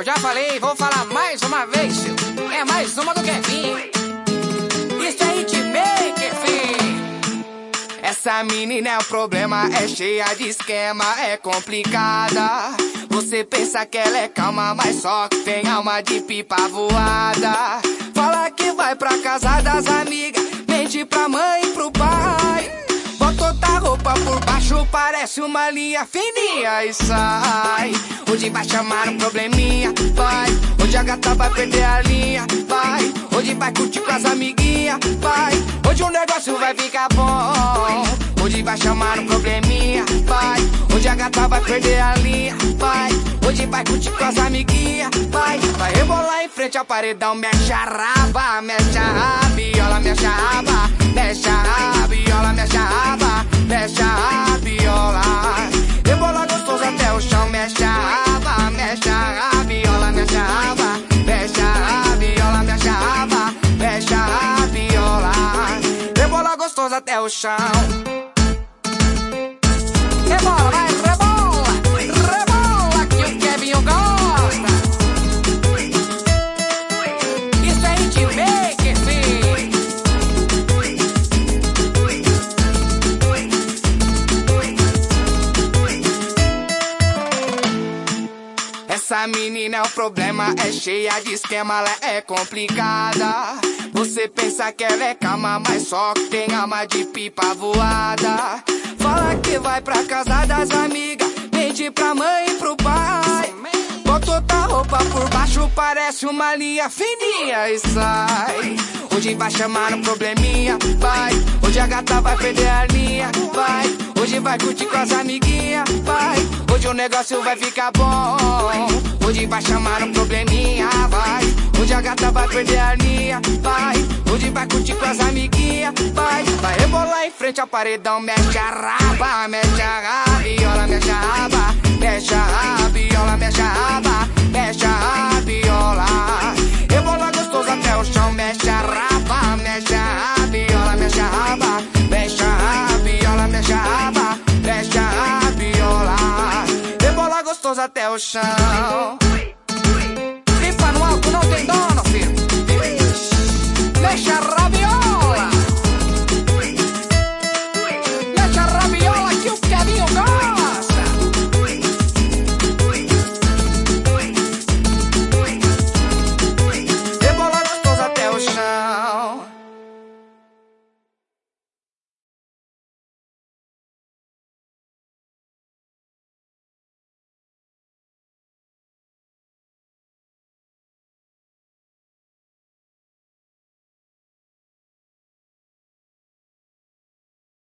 Eu já falei, vou falar mais uma vez. É mais uma do Kevin. Isso é hitmaker, filho. Essa menina é o problema, é cheia de esquema, é complicada. Você pensa que ela é calma, mas só tem alma de pipa voada. Fala que vai pra casa das amigas, mente pra mãe e pro pai. Roupa por baixo, parece uma linha fininha e sai. Hoje vai chamar um probleminha, vai. Hoje a gata vai perder a linha, vai. Hoje vai curtir com as amiguinhas, vai. Hoje o negócio vai ficar bom. Hoje vai chamar um probleminha, vai. Hoje a gata vai perder a linha, vai. Hoje vai curtir com as amiguinhas, vai. Vai rebolar em frente ao paredão, mexe a raba, mexe a rabiola, gostoso até o chão. Rebola, vai, rebola. Rebola que o Kevin gosta. Isso é hitmaker, filho. Essa menina é o problema, é cheia de esquema, ela é complicada. Você pensa que ela é calma, mas só tem alma de pipa voada. Fala que vai pra casa das amigas, mente pra mãe e pro pai. Bota outra roupa por baixo, parece uma linha fininha e sai. Hoje vai chamar um probleminha, vai. Hoje a gata vai perder a linha, vai. Hoje vai curtir com as amiguinhas, vai. Hoje o negócio vai ficar bom. Hoje vai chamar um probleminha, vai. Hoje a gata vai perder a linha, vai. Hoje vai curtir com as amiguinhas, vai. Vai rebolar em frente ao paredão, mexe a raba, mexe a rabiola, mexe a raba, mexe a rabiola, mexe a raba, mexe a rabiola. Rebola gostoso até o chão, mexe a raba, mexe a rabiola, mexe a raba, mexe a rabiola, mexe a raba, mexe a rabiola. Rebola gostoso até o chão.